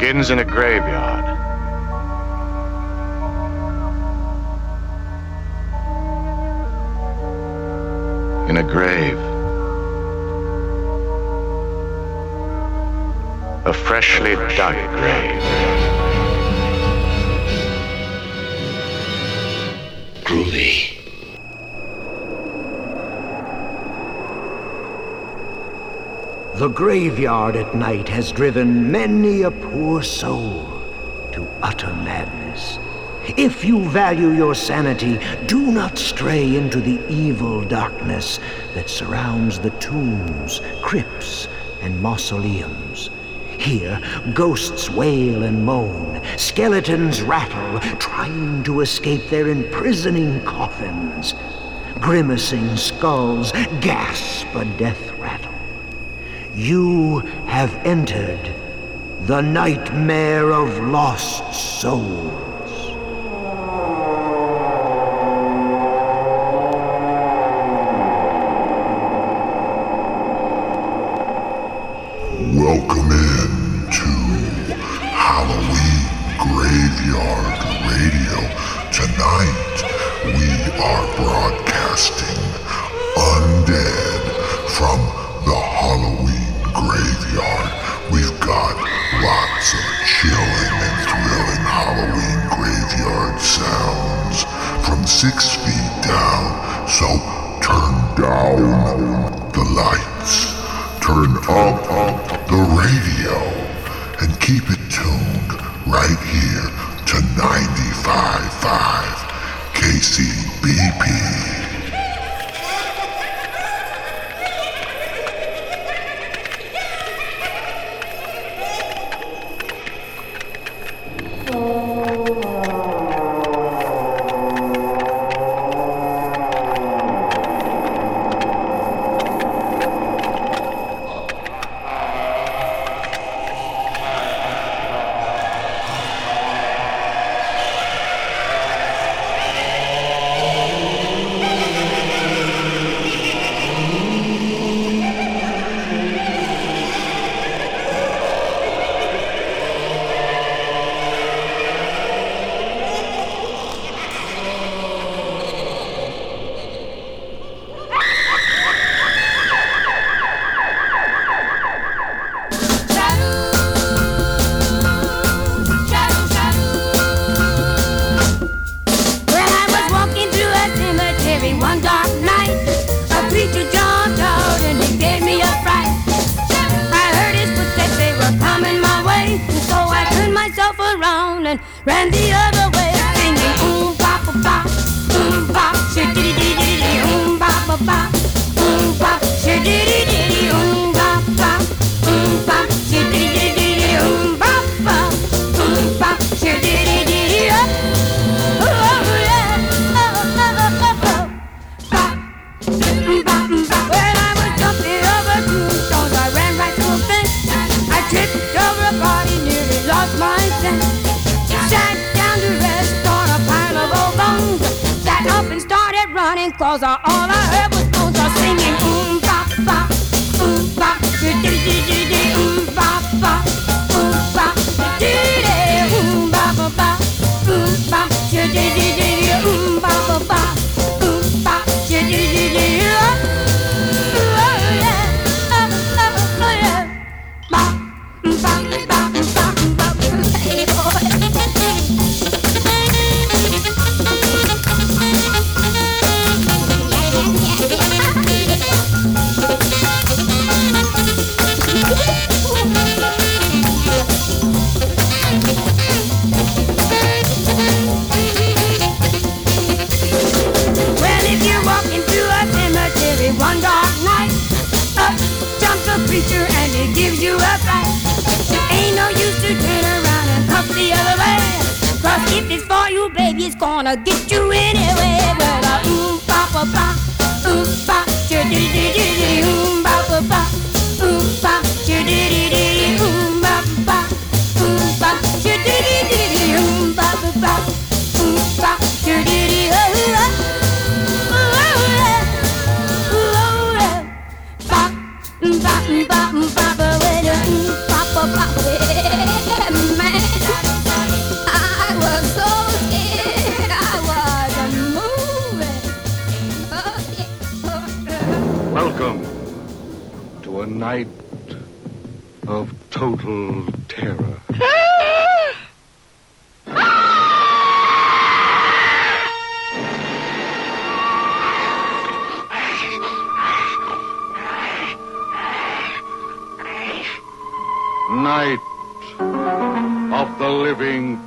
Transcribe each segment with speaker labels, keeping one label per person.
Speaker 1: begins in a graveyard. In a grave. A freshly dug grave.
Speaker 2: Groovy.
Speaker 3: The graveyard at night has driven many a poor soul to utter madness. If you value your sanity, do not stray into the evil darkness that surrounds the tombs, crypts, and mausoleums. Here, ghosts wail and moan, skeletons rattle, trying to escape their imprisoning coffins. Grimacing skulls gasp a death you have entered the nightmare of lost souls.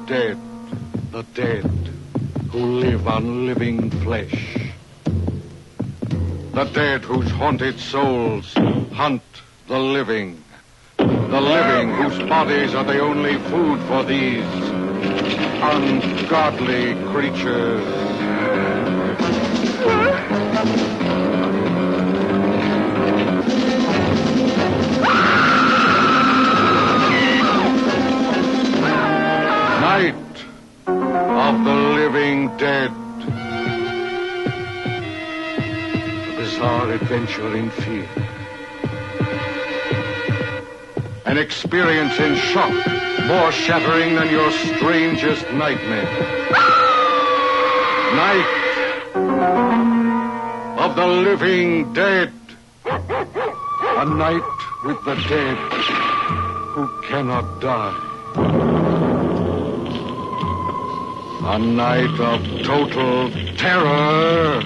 Speaker 4: Dead, the dead who live on living flesh. The dead whose haunted souls hunt the living. The living whose bodies are the only food for these ungodly creatures. Dead. A bizarre adventure in fear. An experience in shock more shattering than your strangest nightmare. Night of the living dead. A night with the dead who cannot die. A night of total terror.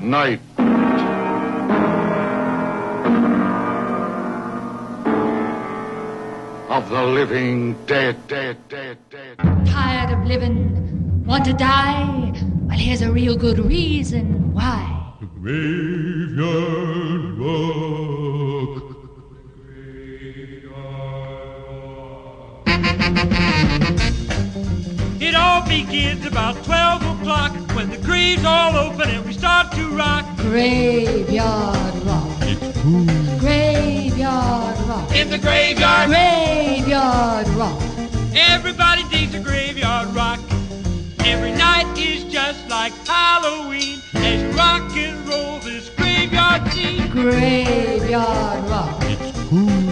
Speaker 4: Night. Of the living dead, dead, dead, dead.
Speaker 5: Tired of living, want to die? Well, here's a real good reason why.
Speaker 6: Graveyard
Speaker 7: Begins about 12 o'clock when the graves all open and we start to rock.
Speaker 5: Graveyard rock. Graveyard rock.
Speaker 7: In the graveyard,
Speaker 5: Graveyard rock.
Speaker 7: everybody digs a graveyard rock. Every night is just like Halloween as rock and roll this graveyard scene.
Speaker 5: Graveyard rock.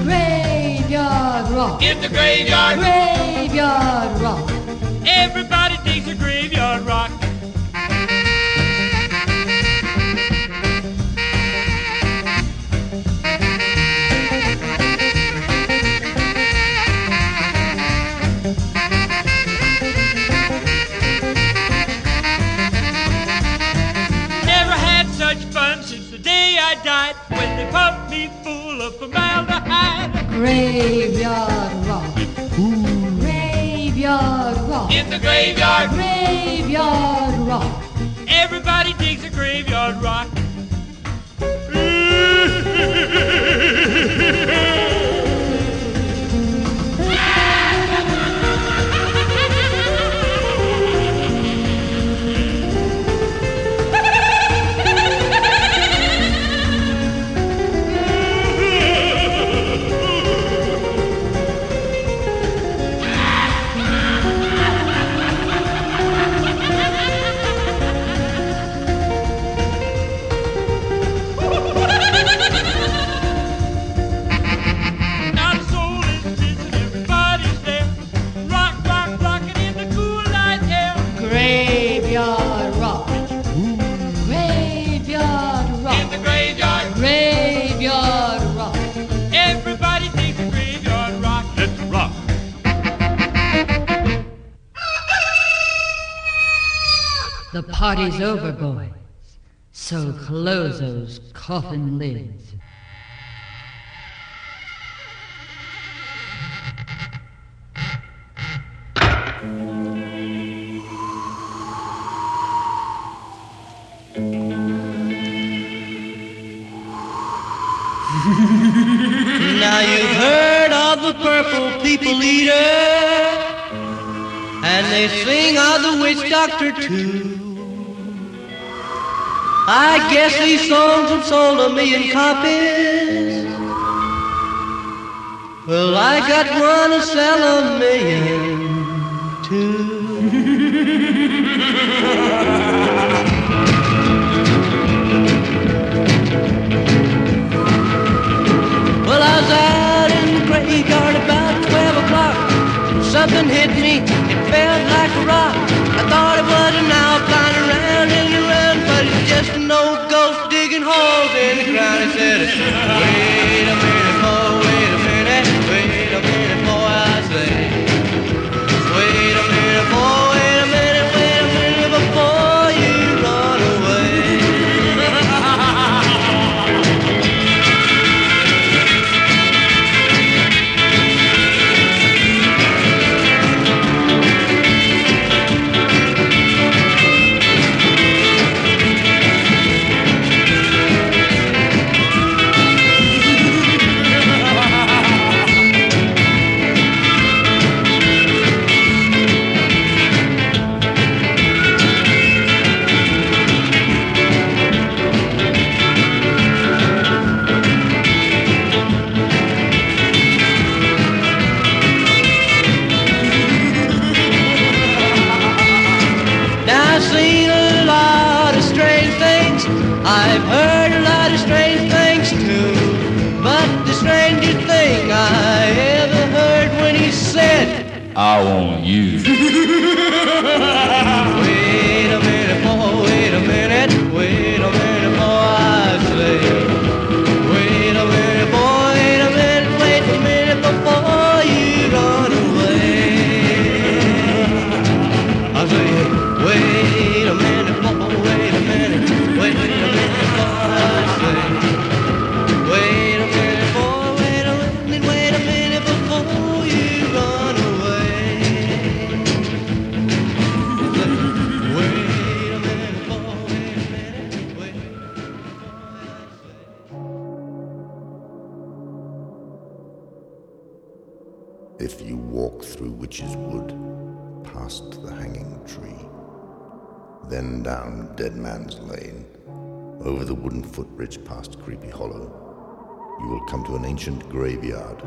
Speaker 5: Graveyard rock.
Speaker 7: In the graveyard,
Speaker 5: Graveyard rock.
Speaker 7: Everybody takes a graveyard rock. Never
Speaker 5: rock.
Speaker 7: In the graveyard,
Speaker 5: Graveyard rock.
Speaker 7: everybody digs a graveyard rock.
Speaker 5: party's over, boys. So close those coffin lids.
Speaker 8: Now you've heard of the purple people eater, and they sing of the witch doctor too. I guess these songs have sold a million copies. Well, I got one to sell a million too. Well, I was out in the graveyard about 12 o'clock. something hit me. It felt like a rock. I thought it was an owl just an old ghost digging holes in the ground. He said, I
Speaker 9: want you.
Speaker 10: footbridge past Creepy Hollow, you will come to an ancient graveyard.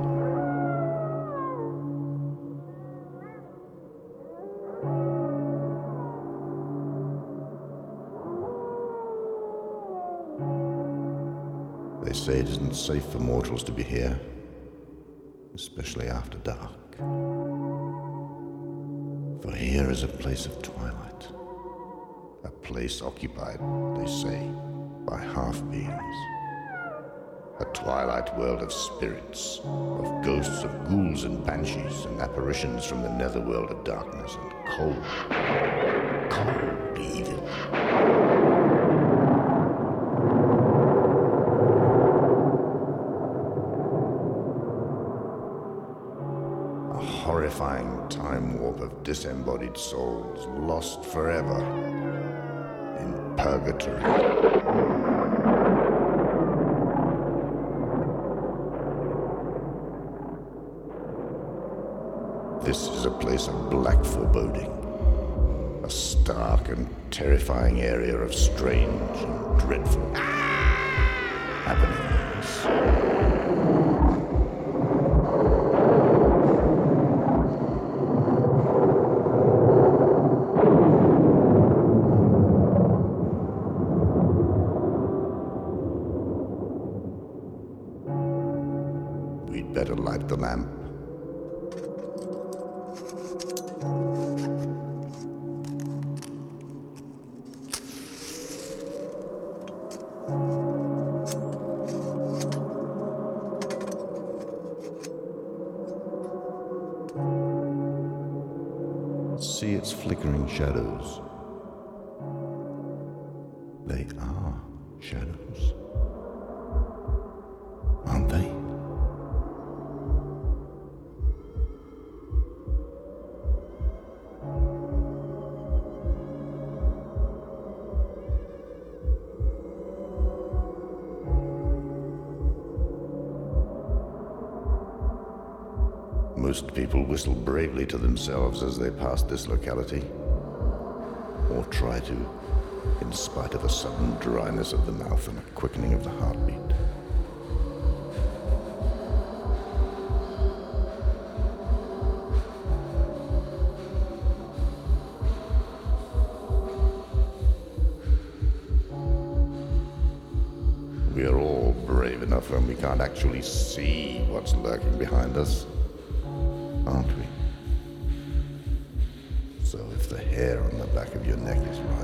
Speaker 10: They say it isn't safe for mortals to be here, especially after dark. For here is a place of twilight, a place occupied, they say, by half beings. A twilight world of spirits, of ghosts of ghouls and banshees, and apparitions from the netherworld of darkness and cold, cold evil. A horrifying time warp of disembodied souls lost forever in purgatory. This is a place of black foreboding, a stark and terrifying area of strange and dreadful happenings. Whistle bravely to themselves as they pass this locality, or try to, in spite of a sudden dryness of the mouth and a quickening of the heartbeat. We are all brave enough when we can't actually see what's lurking behind us,
Speaker 11: hair on the back of your neck is rising,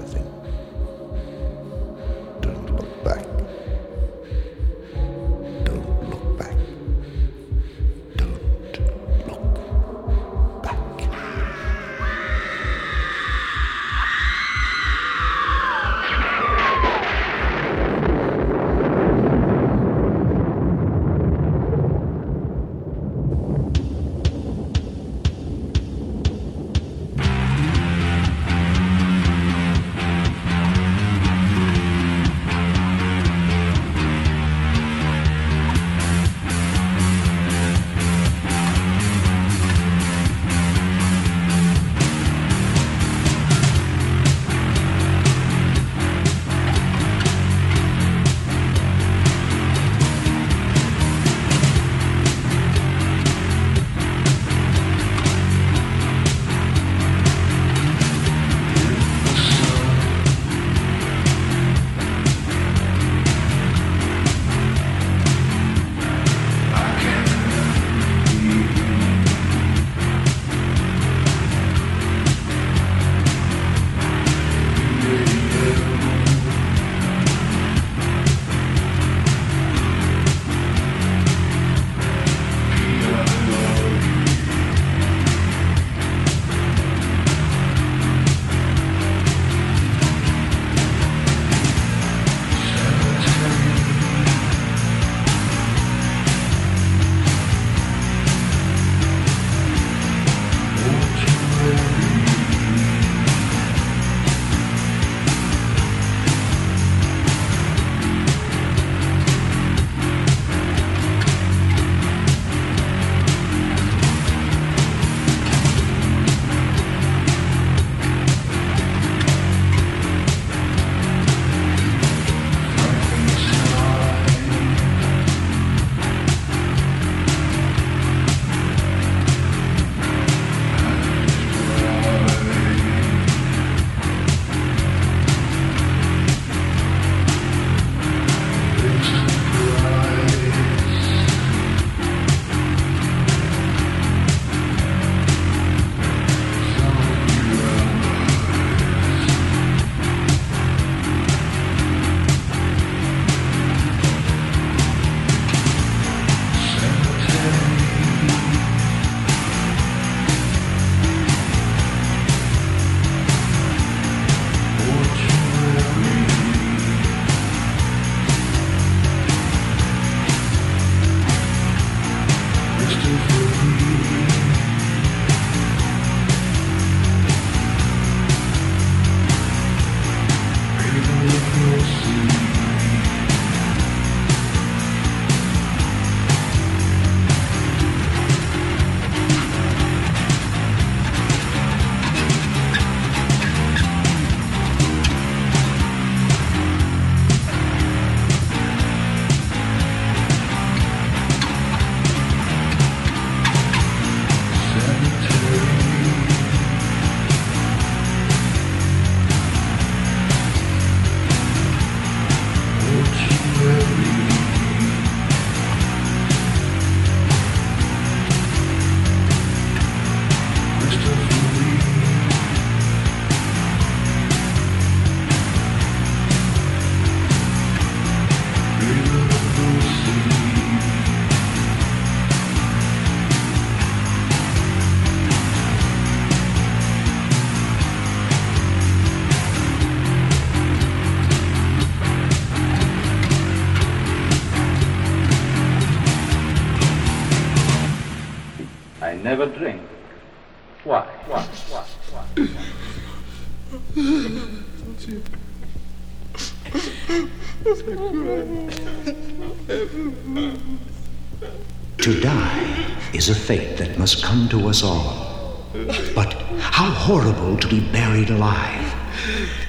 Speaker 12: must come to us all. But how horrible to be buried alive.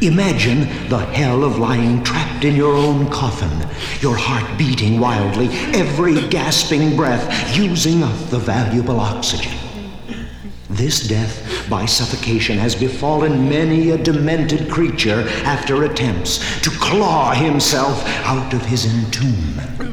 Speaker 12: Imagine the hell of lying trapped in your own coffin, your heart beating wildly, every gasping breath using up the valuable oxygen. This death by suffocation has befallen many a demented creature after attempts to claw himself out of his entombment.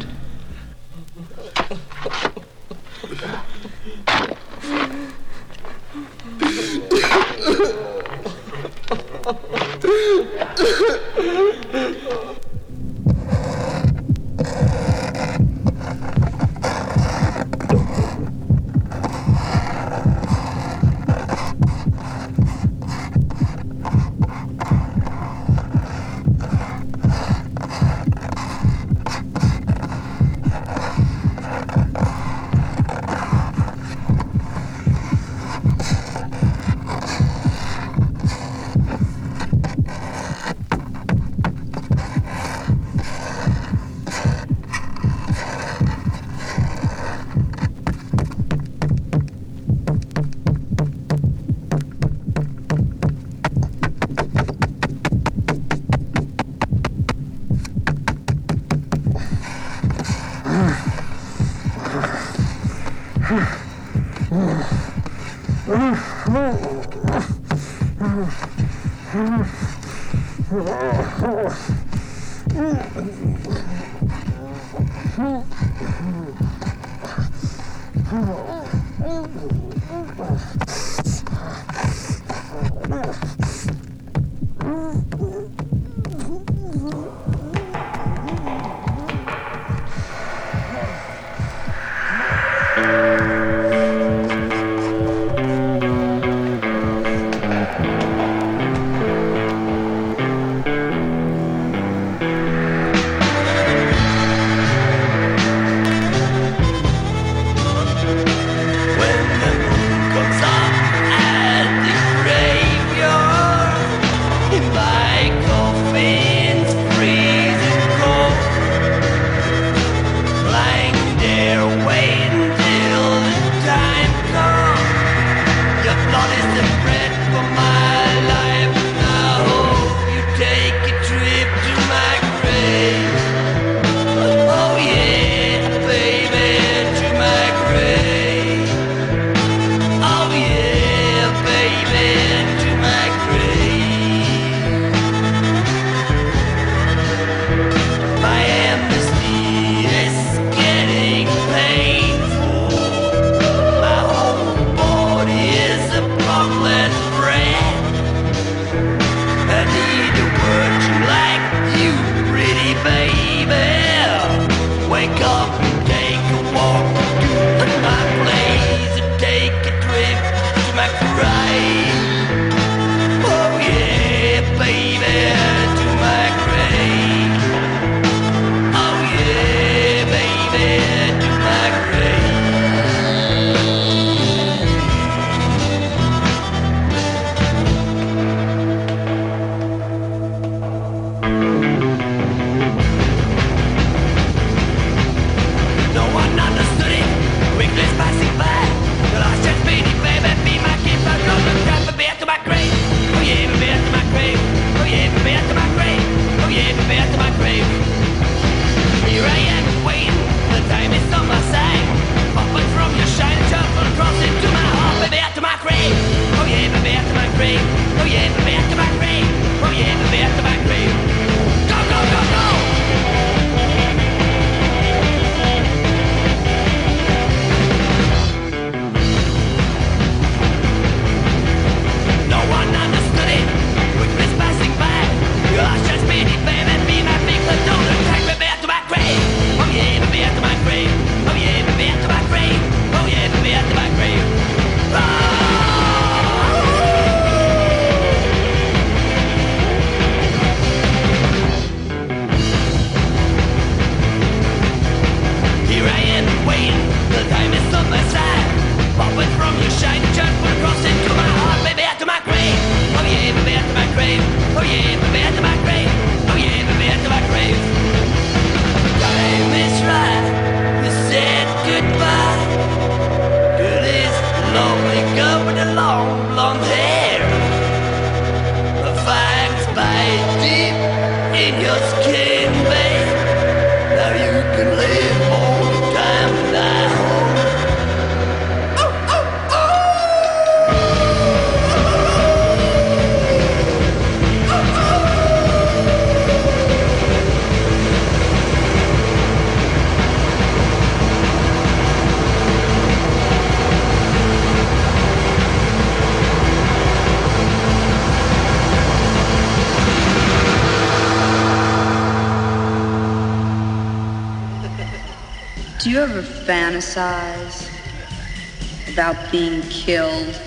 Speaker 13: Killed?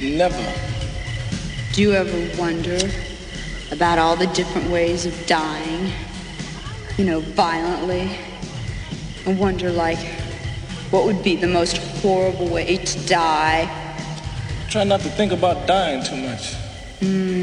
Speaker 14: Never.
Speaker 13: Do you ever wonder about all the different ways of dying? You know, violently? And wonder, like, what would be the most horrible way to die?
Speaker 14: Try not to think about dying too much.
Speaker 13: Hmm.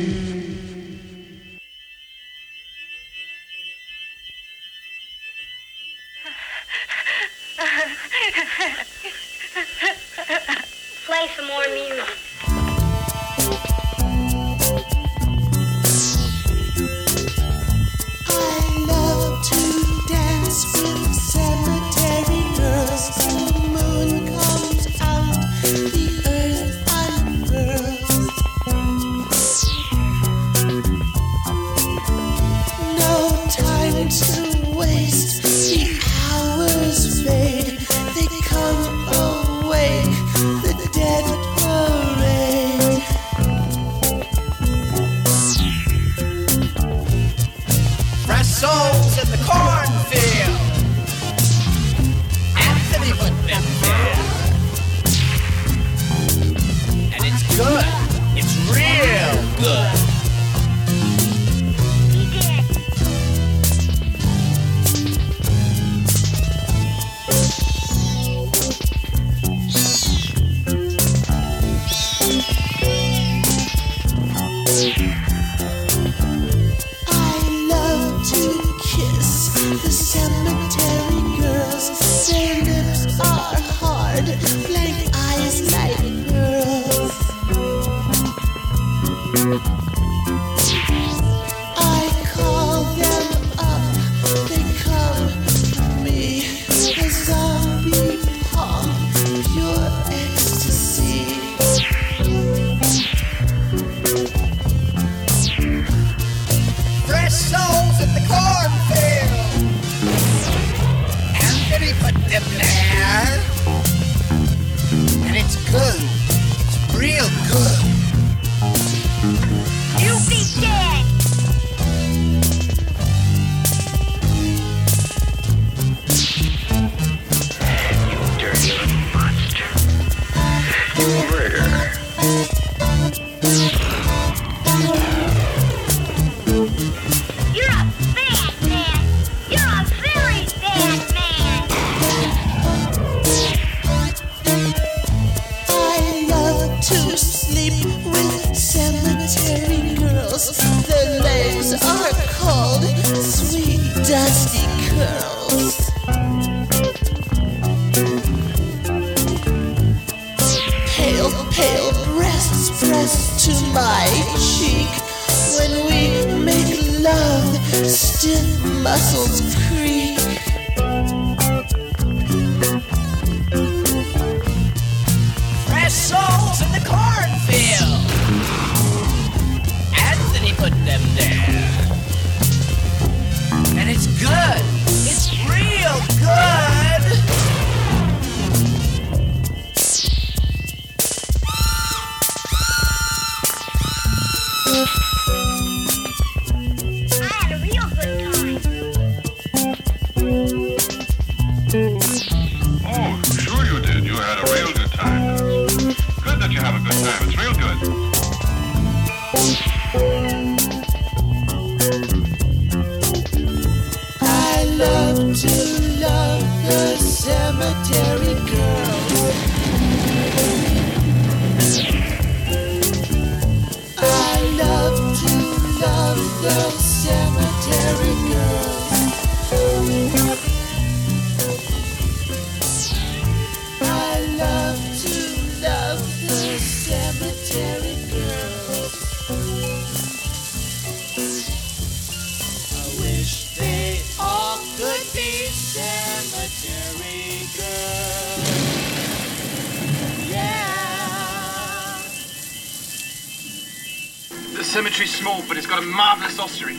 Speaker 15: The
Speaker 16: cemetery's small, but it's got a marvellous ossuary.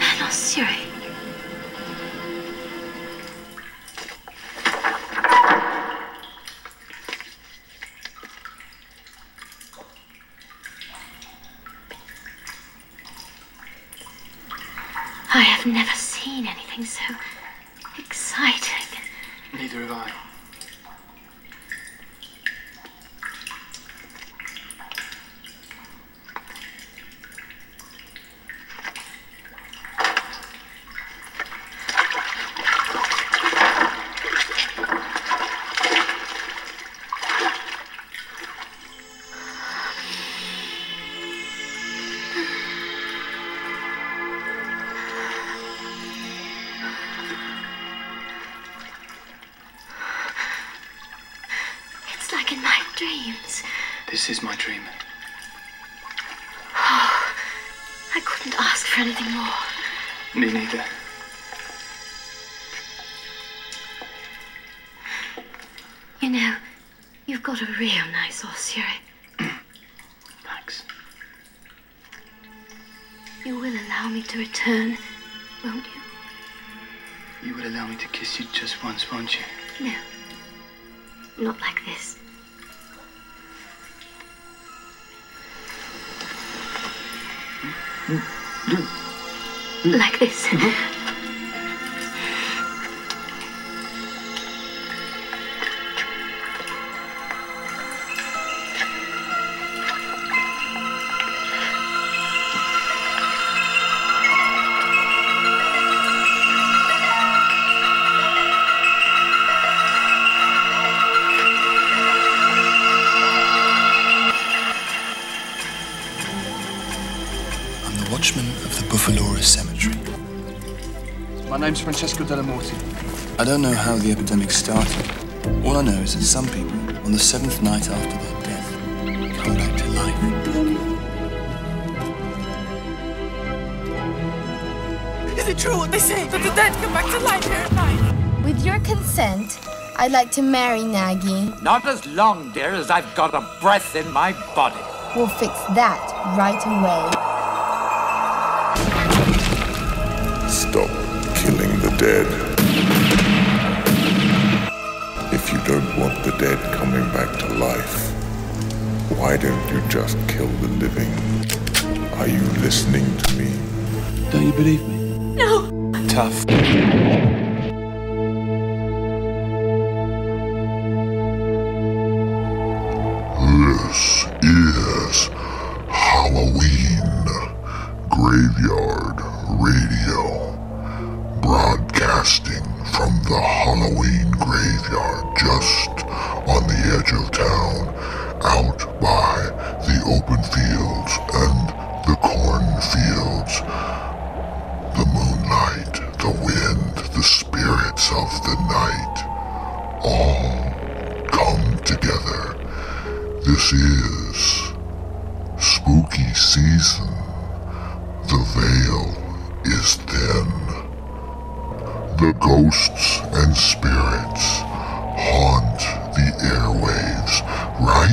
Speaker 17: An ossuary? I have never seen anything so
Speaker 18: name's Francesco Della Morte.
Speaker 19: I don't know how the epidemic started. All I know is that some people, on the seventh night after their death, come back to life.
Speaker 20: Is it true what they say that the dead come back to life here at night?
Speaker 21: With your consent, I'd like to marry Nagy.
Speaker 22: Not as long, dear, as I've got a breath in my body.
Speaker 21: We'll fix that right away.
Speaker 11: Dead. If you don't want the dead coming back to life, why don't you just kill the living? Are you listening to me?
Speaker 19: Don't you believe me?
Speaker 20: No.
Speaker 19: Tough.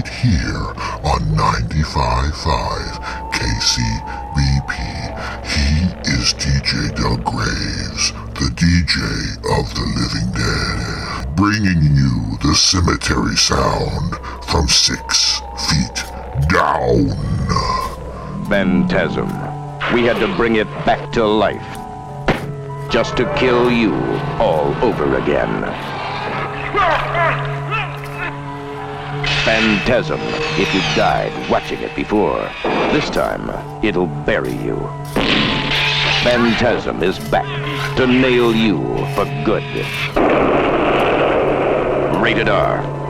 Speaker 23: Right here on 95.5 KCBP. He is DJ Doug Graves, the DJ of the Living Dead, bringing you the cemetery sound from six feet down.
Speaker 17: Phantasm. We had to bring it back to life. Just to kill you all over again. Phantasm. If you died watching it before, this time it'll bury you. Phantasm is back to nail you for good. Rated R.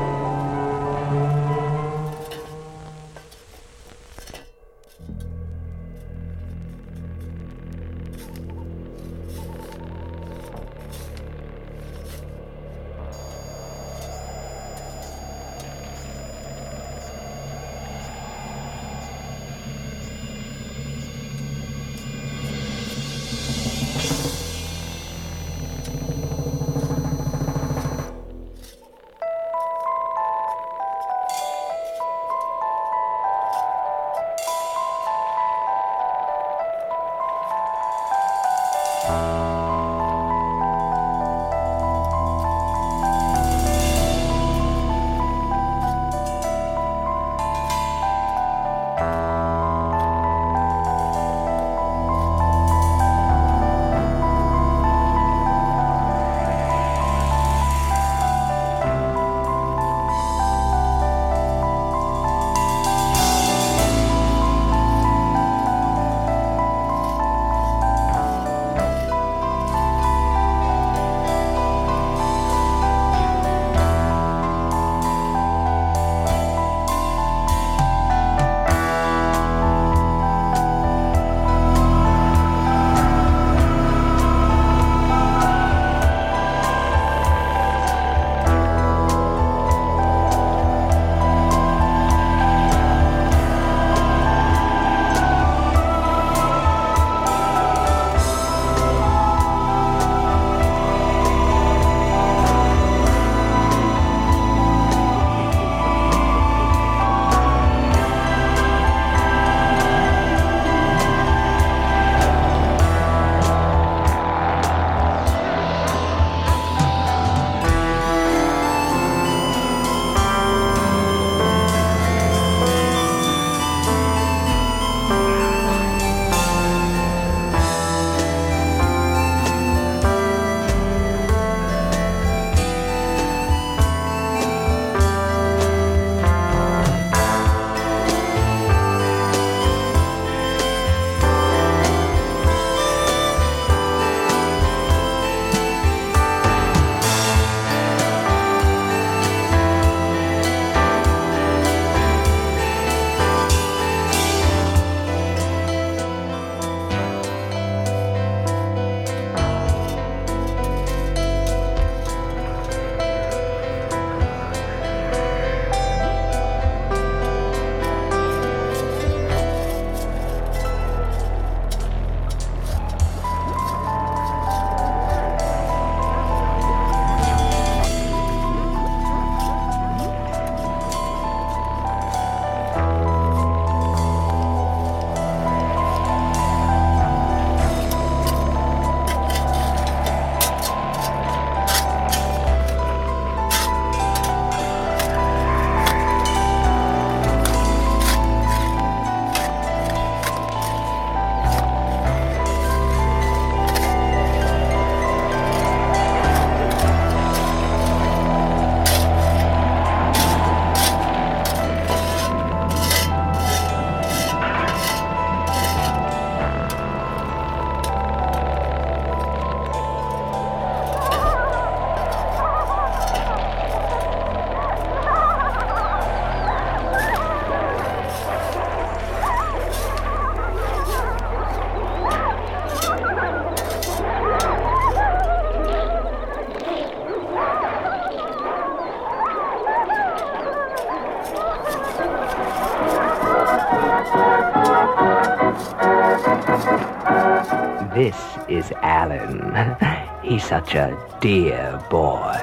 Speaker 24: such a dear boy.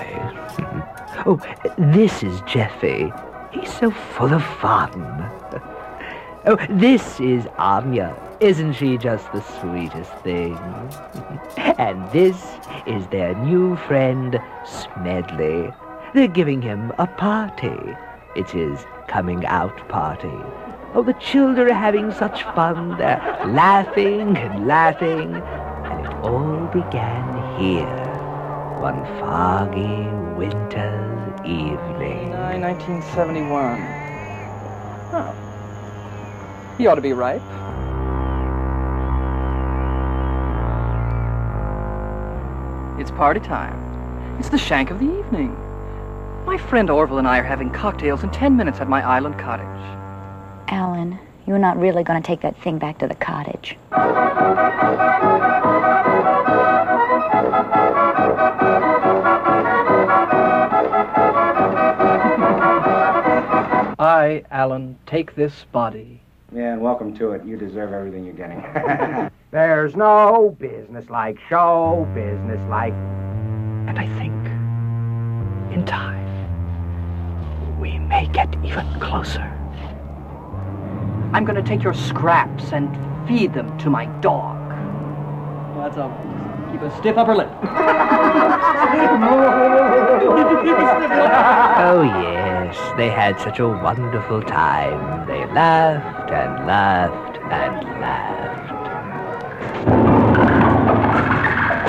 Speaker 24: oh, this is Jeffy. He's so full of fun. oh, this is Anya. Isn't she just the sweetest thing? and this is their new friend, Smedley. They're giving him a party. It's his coming out party. Oh, the children are having such fun. They're laughing and laughing. And it all began here, one foggy winter's evening.
Speaker 18: 1971. Oh. He ought to be ripe. It's party time. It's the shank of the evening. My friend Orville and I are having cocktails in ten minutes at my island cottage.
Speaker 25: Alan, you're not really going to take that thing back to the cottage.
Speaker 18: I, Alan, take this body.
Speaker 26: Yeah, and welcome to it. You deserve everything you're getting.
Speaker 24: There's no business like show business like.
Speaker 18: And I think, in time, we may get even closer. I'm going to take your scraps and feed them to my dog. Well, that's all. Keep a stiff upper lip.
Speaker 24: Oh, they had such a wonderful time. They laughed and laughed and laughed.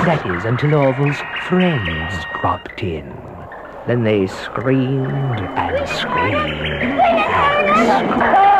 Speaker 24: That is, until Orville's friends dropped in. Then they screamed and screamed and screamed.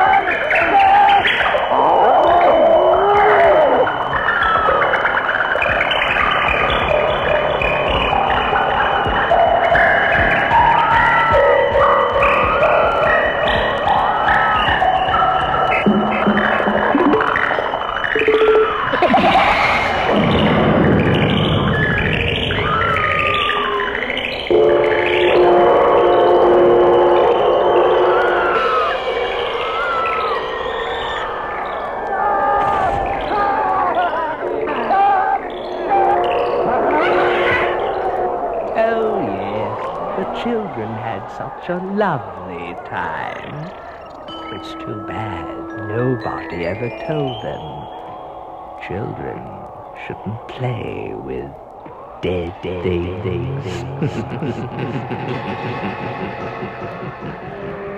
Speaker 24: It's too bad nobody ever told them. Children shouldn't play with dead things.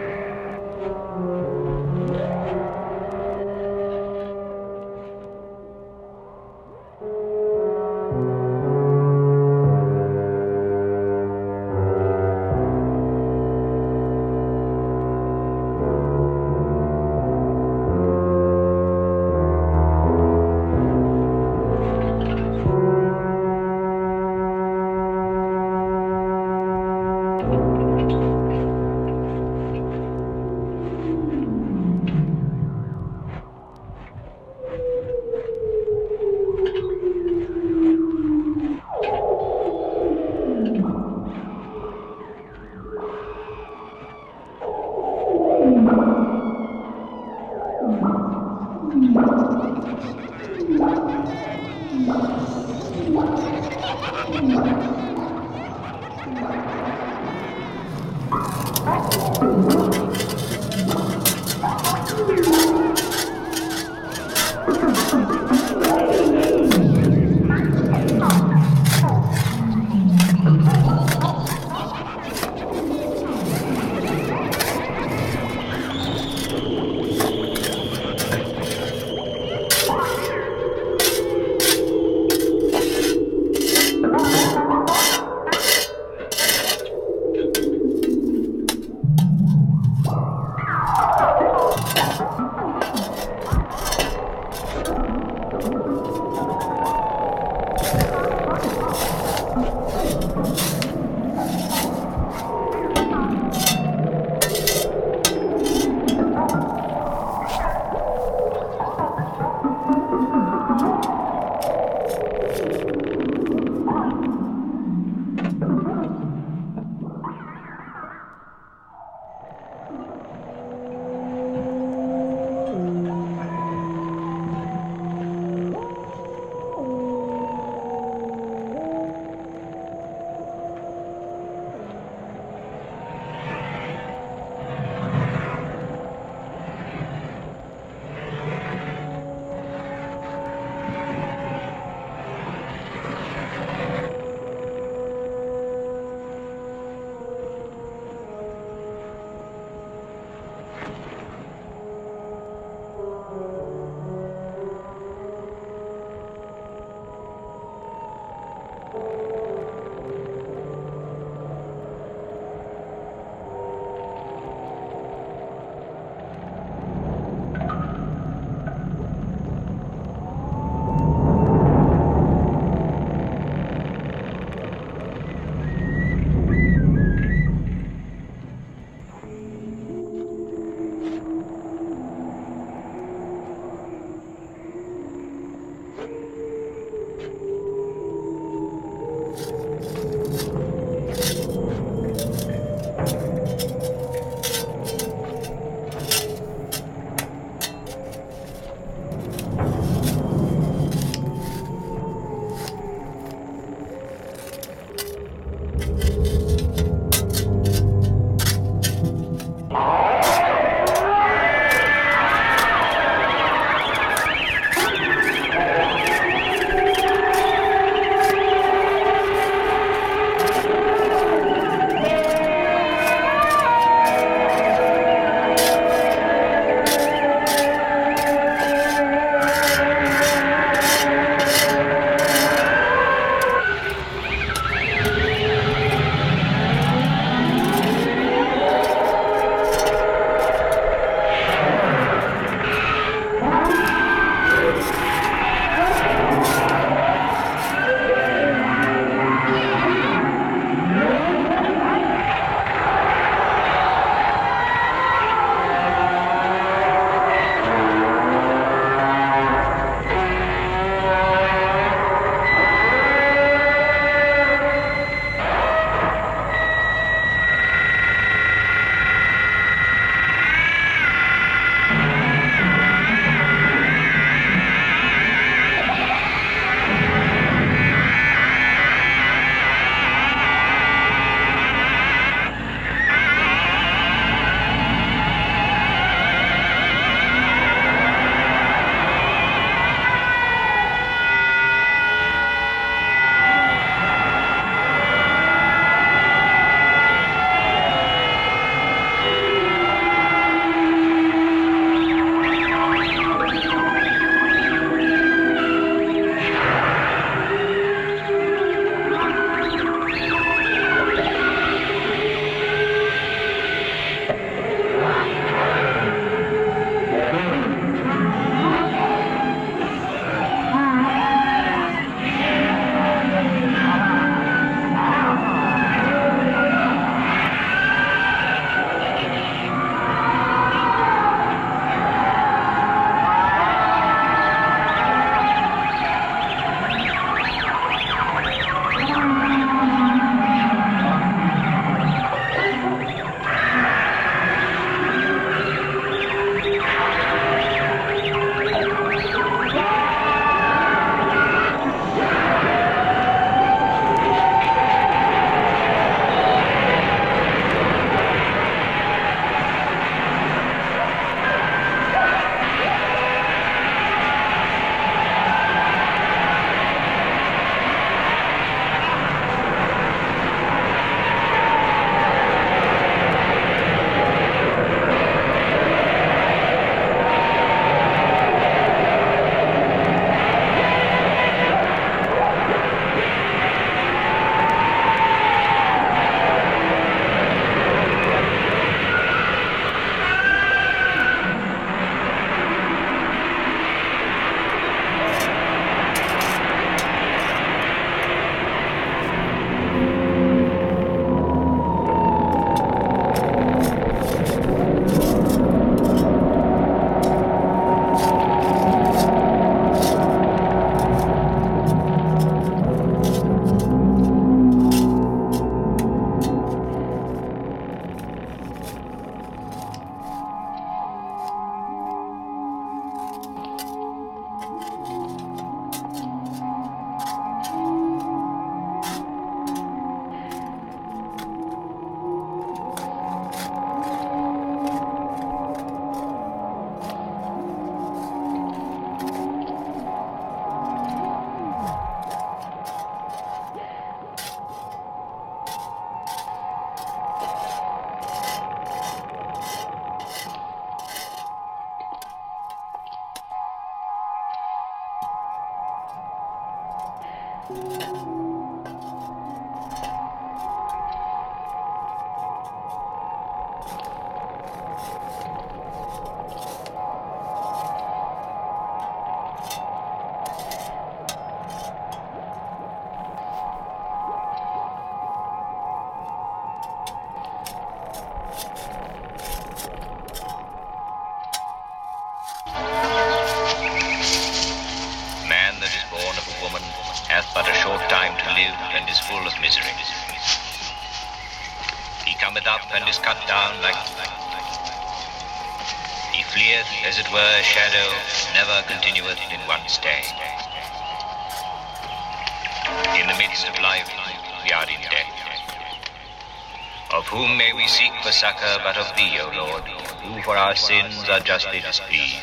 Speaker 2: sins are justly displeased.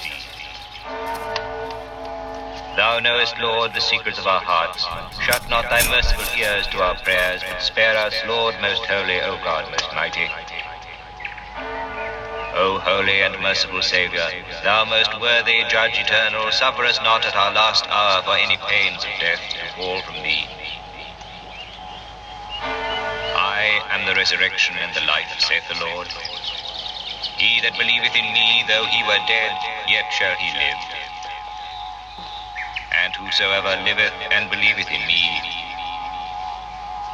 Speaker 2: Thou knowest, Lord, the secrets of our hearts. Shut not thy merciful ears to our prayers, but spare us, Lord, most holy, O God, most mighty. O holy and merciful Saviour, thou most worthy Judge eternal, suffer us not at our last hour for any pains of death to fall from thee. I am the resurrection and the life, saith the Lord. That believeth in me, though he were dead, yet shall he live. And whosoever liveth and believeth in me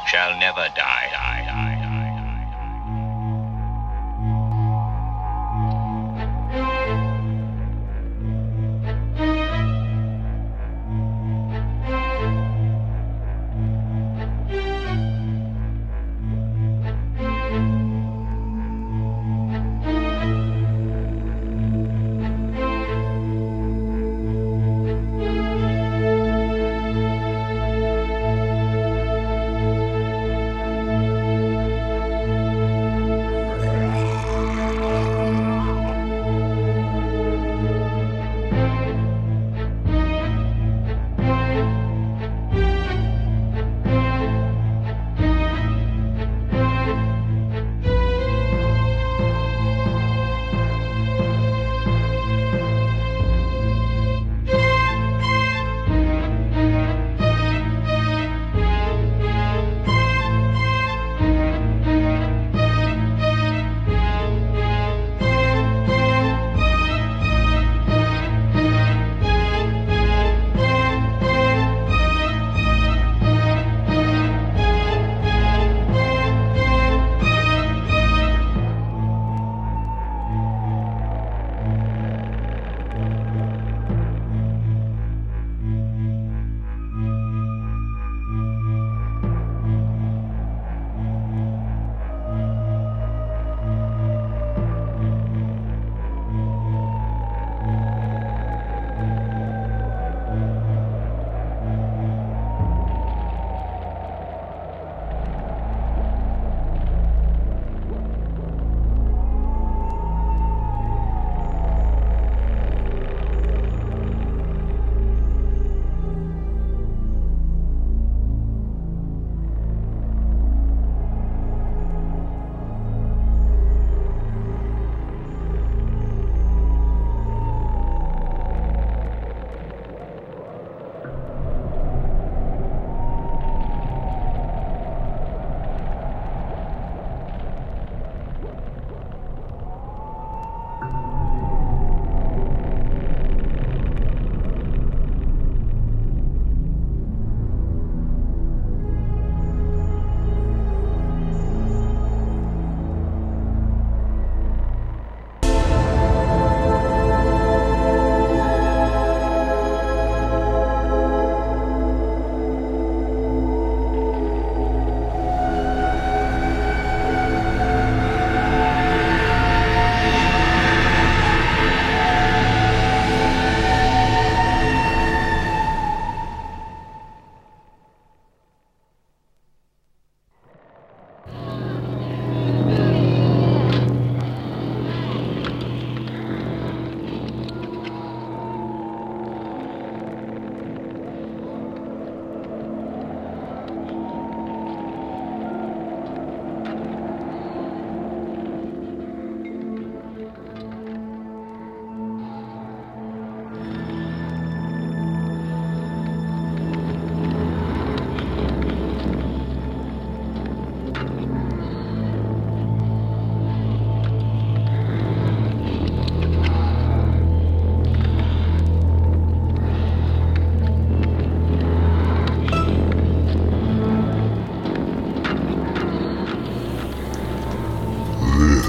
Speaker 2: shall never die.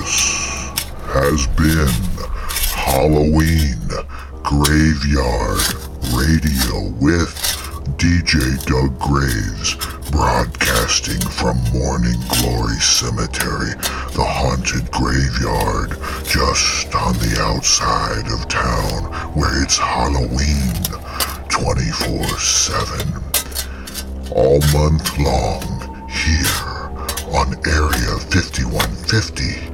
Speaker 19: Has been Halloween Graveyard Radio with DJ Doug Graves, broadcasting from Morning Glory Cemetery, the haunted graveyard just on the outside of town where it's Halloween 24 7. All month long here on Area 5150,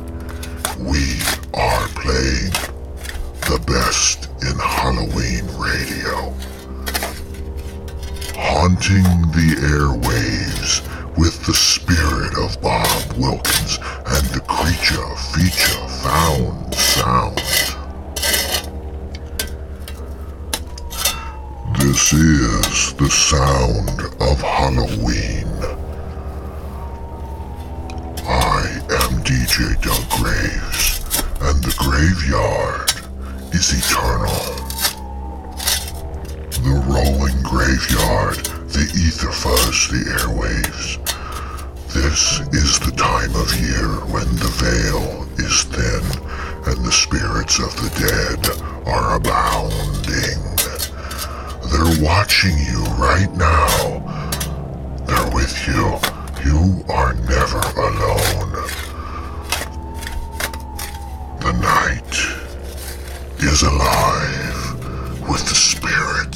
Speaker 19: we are playing the best in Halloween radio. Haunting the airwaves with the spirit of Bob Wilkins and the creature feature found sound. This is the sound of Halloween. I am DJ Doug Graves, and the graveyard is eternal. The rolling graveyard, the ether fuzz, the airwaves. This is the time of year when the veil is thin and the spirits of the dead are abounding. They're watching you right now. They're with you. You are never alone. Night is alive with the spirit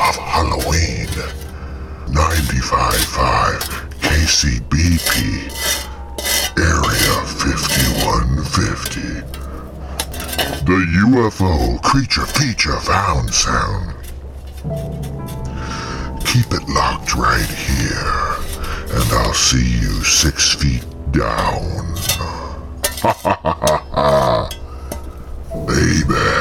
Speaker 19: of Halloween. 95.5 KCBP, Area 5150. The UFO creature feature found sound. Keep it locked right here, and I'll see you six feet down. Ha ha ha ha. Baby.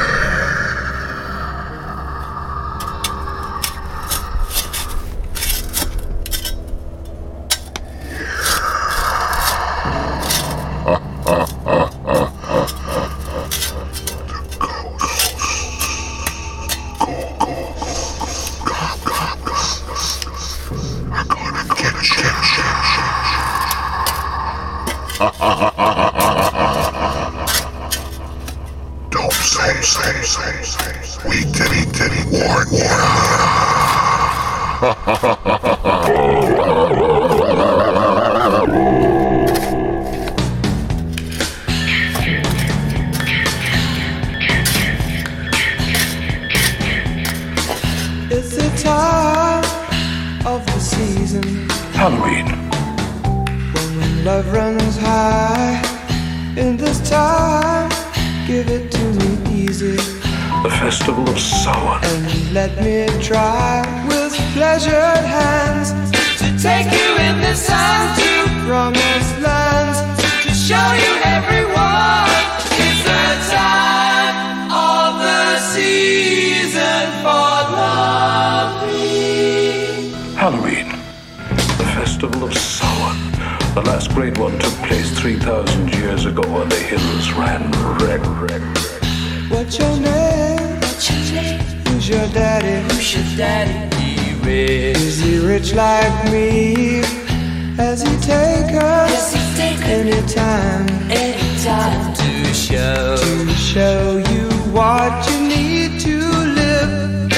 Speaker 8: Take us? Has he take anytime? Anytime to show to show you what you need to live.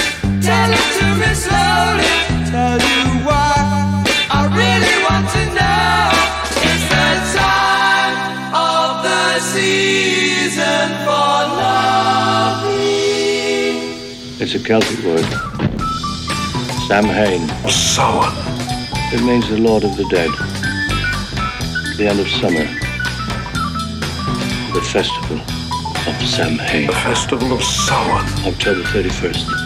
Speaker 8: Tell it to me slowly. Tell you why I really want to know. It's the time of the season for loving.
Speaker 27: It's a Celtic word. Samhain.
Speaker 17: Samhain.
Speaker 27: It means the Lord of the Dead. The end of summer. The festival of Samhain.
Speaker 17: The Festival of Samhain.
Speaker 27: October 31st.